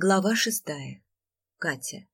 Глава шестая. Катя.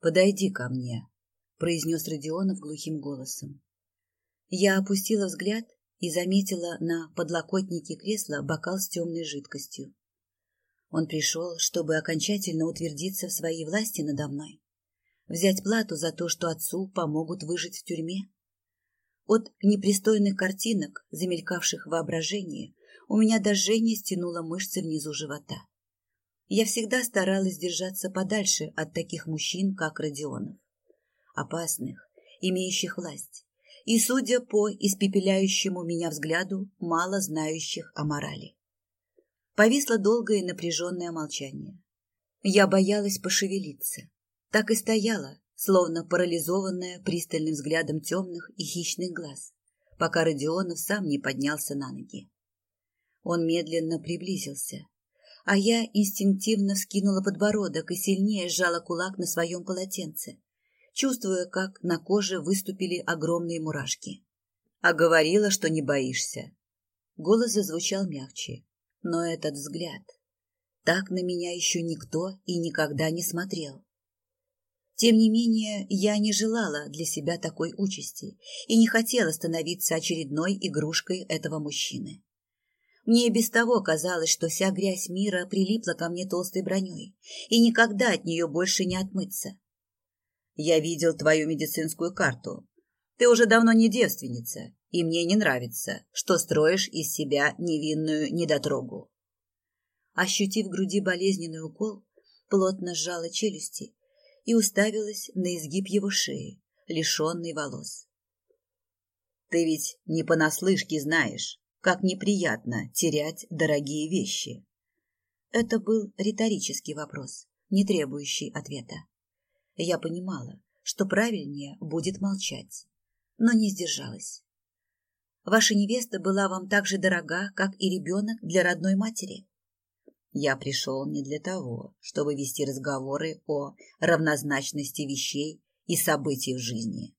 «Подойди ко мне», — произнес Родионов глухим голосом. Я опустила взгляд и заметила на подлокотнике кресла бокал с темной жидкостью. Он пришел, чтобы окончательно утвердиться в своей власти надо мной, взять плату за то, что отцу помогут выжить в тюрьме. От непристойных картинок, замелькавших воображение, у меня до жжения стянуло мышцы внизу живота. Я всегда старалась держаться подальше от таких мужчин, как Родионов. Опасных, имеющих власть. И, судя по испепеляющему меня взгляду, мало знающих о морали. Повисло долгое и напряженное молчание. Я боялась пошевелиться. Так и стояла, словно парализованная пристальным взглядом темных и хищных глаз, пока Родионов сам не поднялся на ноги. Он медленно приблизился, а я инстинктивно вскинула подбородок и сильнее сжала кулак на своем полотенце, чувствуя, как на коже выступили огромные мурашки. А говорила, что не боишься. Голос зазвучал мягче, но этот взгляд... Так на меня еще никто и никогда не смотрел. Тем не менее, я не желала для себя такой участи и не хотела становиться очередной игрушкой этого мужчины. Мне и без того казалось, что вся грязь мира прилипла ко мне толстой броней, и никогда от нее больше не отмыться. Я видел твою медицинскую карту. Ты уже давно не девственница, и мне не нравится, что строишь из себя невинную недотрогу. Ощутив в груди болезненный укол, плотно сжала челюсти и уставилась на изгиб его шеи, лишенный волос. Ты ведь не понаслышке знаешь, как неприятно терять дорогие вещи. Это был риторический вопрос, не требующий ответа. Я понимала, что правильнее будет молчать, но не сдержалась. Ваша невеста была вам так же дорога, как и ребенок для родной матери. Я пришел не для того, чтобы вести разговоры о равнозначности вещей и событий в жизни.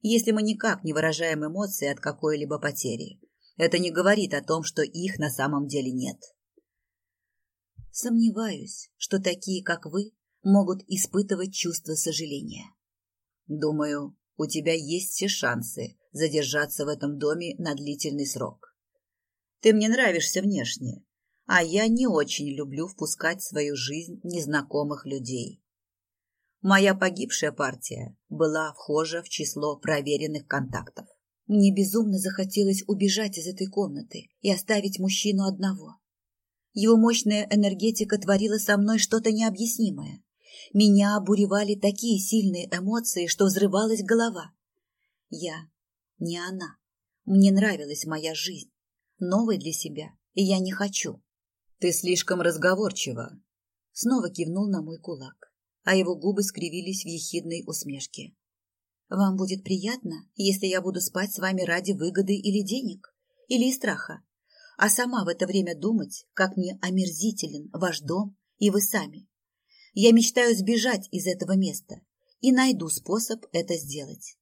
Если мы никак не выражаем эмоции от какой-либо потери, это не говорит о том, что их на самом деле нет. Сомневаюсь, что такие, как вы, могут испытывать чувство сожаления. Думаю, у тебя есть все шансы задержаться в этом доме на длительный срок. Ты мне нравишься внешне, а я не очень люблю впускать в свою жизнь незнакомых людей. Моя погибшая партия была вхожа в число проверенных контактов. Мне безумно захотелось убежать из этой комнаты и оставить мужчину одного. Его мощная энергетика творила со мной что-то необъяснимое. Меня обуревали такие сильные эмоции, что взрывалась голова. Я не она. Мне нравилась моя жизнь. Новая для себя, и я не хочу. Ты слишком разговорчива. Снова кивнул на мой кулак, а его губы скривились в ехидной усмешке. Вам будет приятно, если я буду спать с вами ради выгоды или денег, или из страха, а сама в это время думать, как мне омерзителен ваш дом и вы сами. Я мечтаю сбежать из этого места и найду способ это сделать.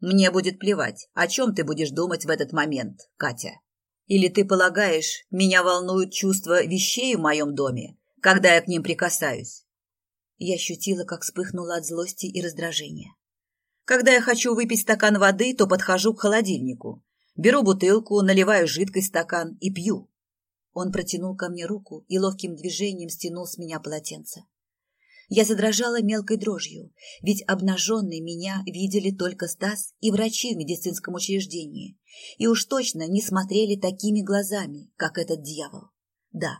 Мне будет плевать, о чем ты будешь думать в этот момент, Катя. Или ты полагаешь, меня волнуют чувства вещей в моем доме, когда я к ним прикасаюсь? Я ощутила, как вспыхнула от злости и раздражения. Когда я хочу выпить стакан воды, то подхожу к холодильнику. Беру бутылку, наливаю жидкость в стакан и пью. Он протянул ко мне руку и ловким движением стянул с меня полотенце. Я задрожала мелкой дрожью, ведь обнаженной меня видели только Стас и врачи в медицинском учреждении, и уж точно не смотрели такими глазами, как этот дьявол. Да,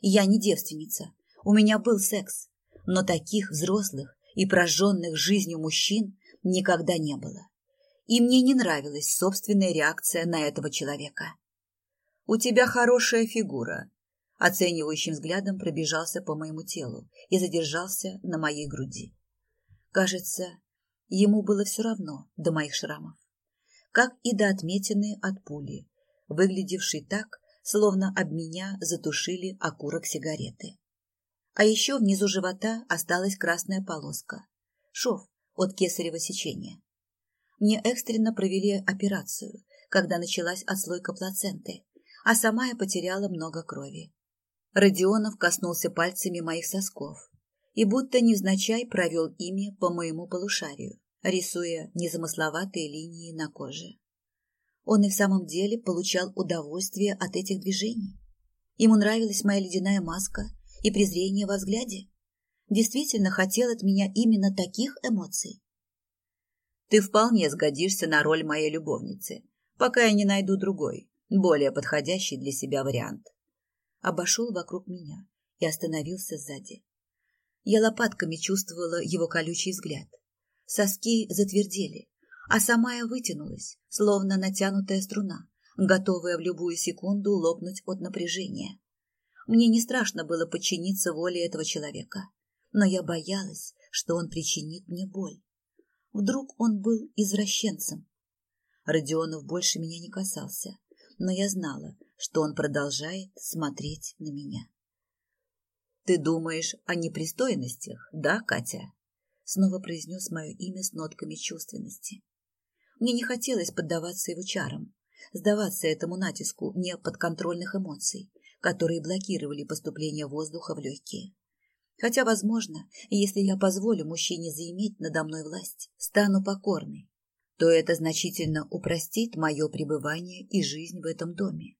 я не девственница, у меня был секс, но таких взрослых и прожженных жизнью мужчин никогда не было. И мне не нравилась собственная реакция на этого человека. «У тебя хорошая фигура», — оценивающим взглядом пробежался по моему телу и задержался на моей груди. Кажется, ему было все равно до моих шрамов, как и до отметины от пули, выглядевшей так, словно об меня затушили окурок сигареты. А еще внизу живота осталась красная полоска. Шов, от кесарево сечения. Мне экстренно провели операцию, когда началась отслойка плаценты, а сама я потеряла много крови. Родионов коснулся пальцами моих сосков и будто невзначай провел ими по моему полушарию, рисуя незамысловатые линии на коже. Он и в самом деле получал удовольствие от этих движений. Ему нравилась моя ледяная маска и презрение во взгляде. Действительно хотел от меня именно таких эмоций. Ты вполне сгодишься на роль моей любовницы, пока я не найду другой, более подходящий для себя вариант. Обошел вокруг меня и остановился сзади. Я лопатками чувствовала его колючий взгляд. Соски затвердели, а сама я вытянулась, словно натянутая струна, готовая в любую секунду лопнуть от напряжения. Мне не страшно было подчиниться воле этого человека, но я боялась, что он причинит мне боль. Вдруг он был извращенцем. Родионов больше меня не касался, но я знала, что он продолжает смотреть на меня. «Ты думаешь о непристойностях, да, Катя?» Снова произнес мое имя с нотками чувственности. Мне не хотелось поддаваться его чарам, сдаваться этому натиску неподконтрольных эмоций, которые блокировали поступление воздуха в легкие. Хотя, возможно, если я позволю мужчине заиметь надо мной власть, стану покорной, то это значительно упростит мое пребывание и жизнь в этом доме.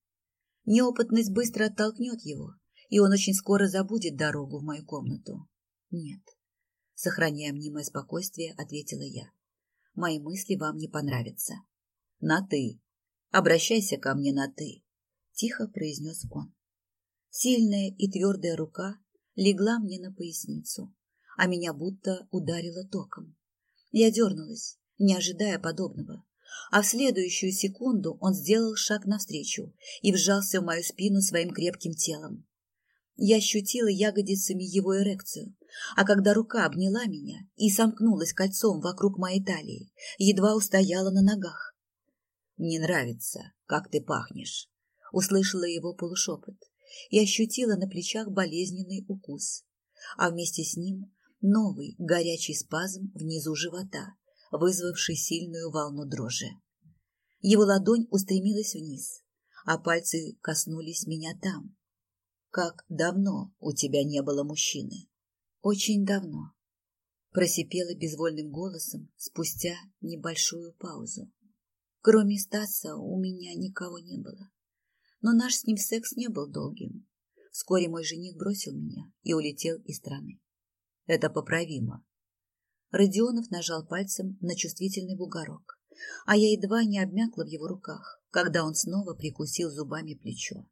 Неопытность быстро оттолкнет его, и он очень скоро забудет дорогу в мою комнату. Нет. Сохраняя мнимое спокойствие, ответила я. Мои мысли вам не понравятся. На «ты». Обращайся ко мне на «ты», — тихо произнес он. Сильная и твердая рука легла мне на поясницу, а меня будто ударило током. Я дернулась, не ожидая подобного, а в следующую секунду он сделал шаг навстречу и вжался в мою спину своим крепким телом. Я ощутила ягодицами его эрекцию, а когда рука обняла меня и сомкнулась кольцом вокруг моей талии, едва устояла на ногах. «Не нравится, как ты пахнешь», — услышала его полушепот, и ощутила на плечах болезненный укус, а вместе с ним новый горячий спазм внизу живота, вызвавший сильную волну дрожи. Его ладонь устремилась вниз, а пальцы коснулись меня там. Как давно у тебя не было мужчины? Очень давно. Просипела безвольным голосом спустя небольшую паузу. Кроме Стаса у меня никого не было но наш с ним секс не был долгим. Вскоре мой жених бросил меня и улетел из страны. Это поправимо. Родионов нажал пальцем на чувствительный бугорок, а я едва не обмякла в его руках, когда он снова прикусил зубами плечо.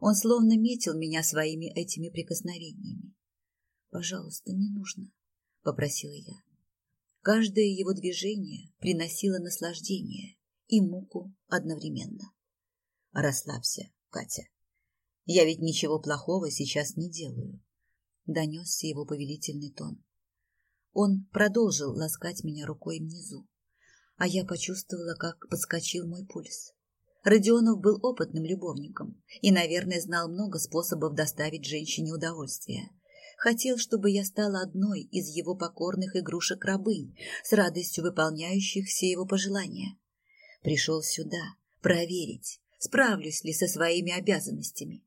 Он словно метил меня своими этими прикосновениями. «Пожалуйста, не нужно», — попросила я. Каждое его движение приносило наслаждение и муку одновременно. Расслабься, Катя. Я ведь ничего плохого сейчас не делаю. Донесся его повелительный тон. Он продолжил ласкать меня рукой внизу, а я почувствовала, как подскочил мой пульс. Родионов был опытным любовником и, наверное, знал много способов доставить женщине удовольствие. Хотел, чтобы я стала одной из его покорных игрушек-рабынь, с радостью выполняющих все его пожелания. Пришел сюда проверить, справлюсь ли со своими обязанностями.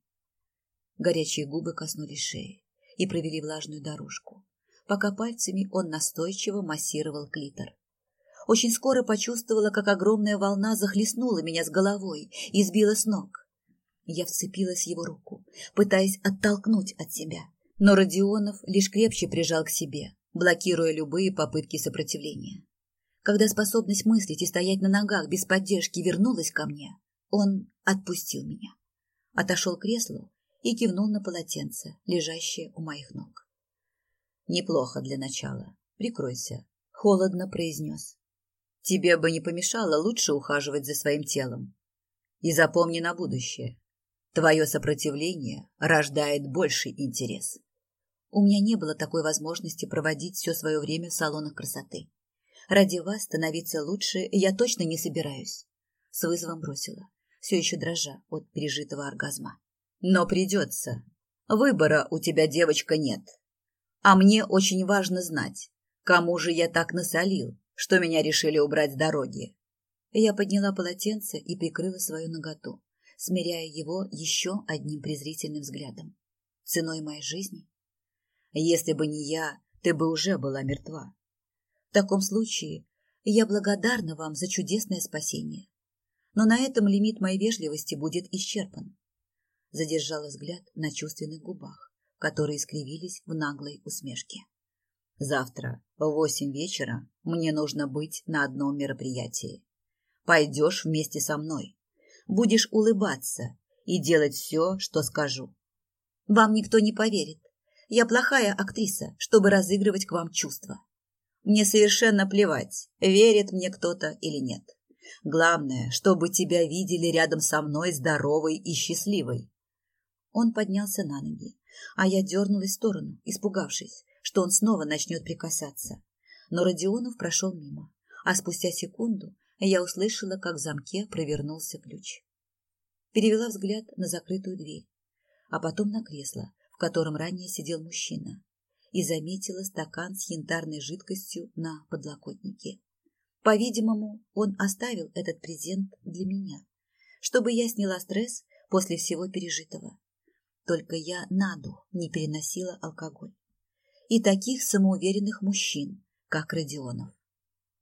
Горячие губы коснулись шеи и провели влажную дорожку, пока пальцами он настойчиво массировал клитор. Очень скоро почувствовала, как огромная волна захлестнула меня с головой и сбила с ног. Я вцепилась в его руку, пытаясь оттолкнуть от себя, но Родионов лишь крепче прижал к себе, блокируя любые попытки сопротивления. Когда способность мыслить и стоять на ногах без поддержки вернулась ко мне, он отпустил меня, отошел к креслу и кивнул на полотенце, лежащее у моих ног. «Неплохо для начала. Прикройся», — холодно произнес. «Тебе бы не помешало лучше ухаживать за своим телом. И запомни на будущее. Твое сопротивление рождает больший интерес». У меня не было такой возможности проводить все свое время в салонах красоты. Ради вас становиться лучше я точно не собираюсь. С вызовом бросила все еще дрожа от пережитого оргазма. Но придется. Выбора у тебя, девочка, нет. А мне очень важно знать, кому же я так насолил, что меня решили убрать с дороги. Я подняла полотенце и прикрыла свою наготу, смиряя его еще одним презрительным взглядом. Ценой моей жизни? Если бы не я, ты бы уже была мертва. В таком случае я благодарна вам за чудесное спасение. Но на этом лимит моей вежливости будет исчерпан. Задержала взгляд на чувственных губах, которые искривились в наглой усмешке. Завтра в восемь вечера мне нужно быть на одном мероприятии. Пойдешь вместе со мной. Будешь улыбаться и делать все, что скажу. Вам никто не поверит. Я плохая актриса, чтобы разыгрывать к вам чувства. Мне совершенно плевать, верит мне кто-то или нет. Главное, чтобы тебя видели рядом со мной здоровой и счастливой. Он поднялся на ноги, а я дернулась в сторону, испугавшись, что он снова начнет прикасаться. Но Родионов прошел мимо, а спустя секунду я услышала, как в замке провернулся ключ. Перевела взгляд на закрытую дверь, а потом на кресло, в котором ранее сидел мужчина, и заметила стакан с янтарной жидкостью на подлокотнике. По-видимому, он оставил этот презент для меня, чтобы я сняла стресс после всего пережитого. Только я на дух не переносила алкоголь. И таких самоуверенных мужчин, как Родионов.